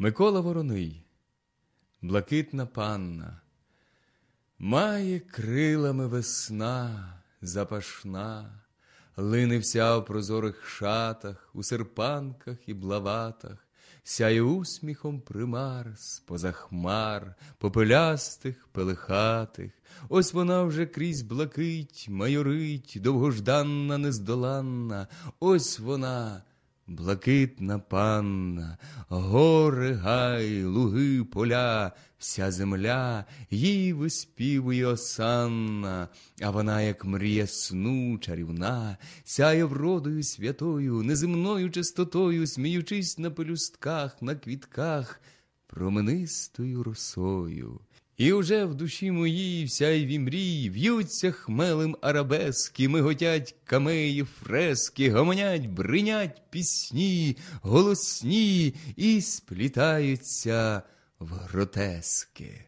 Микола Вороний, блакитна панна, має крилами весна запашна, лине вся в прозорих шатах, у серпанках і блаватах, сяє усміхом примар з-поза хмар, попелястих, пелехатих. Ось вона вже крізь блакить, майорить, довгожданна, нездоланна, ось вона. Блакитна панна, гори, гай, луги, поля, вся земля їй виспівує осанна, а вона, як мрія сну чарівна, сяє вродою святою, неземною чистотою, сміючись на пелюстках, на квітках, променистою росою. І уже в душі моїй всяйві мрії в'ються хмелем арабески, миготять камеї, фрески, гомонять, бринять пісні, голосні і сплітаються в гротески.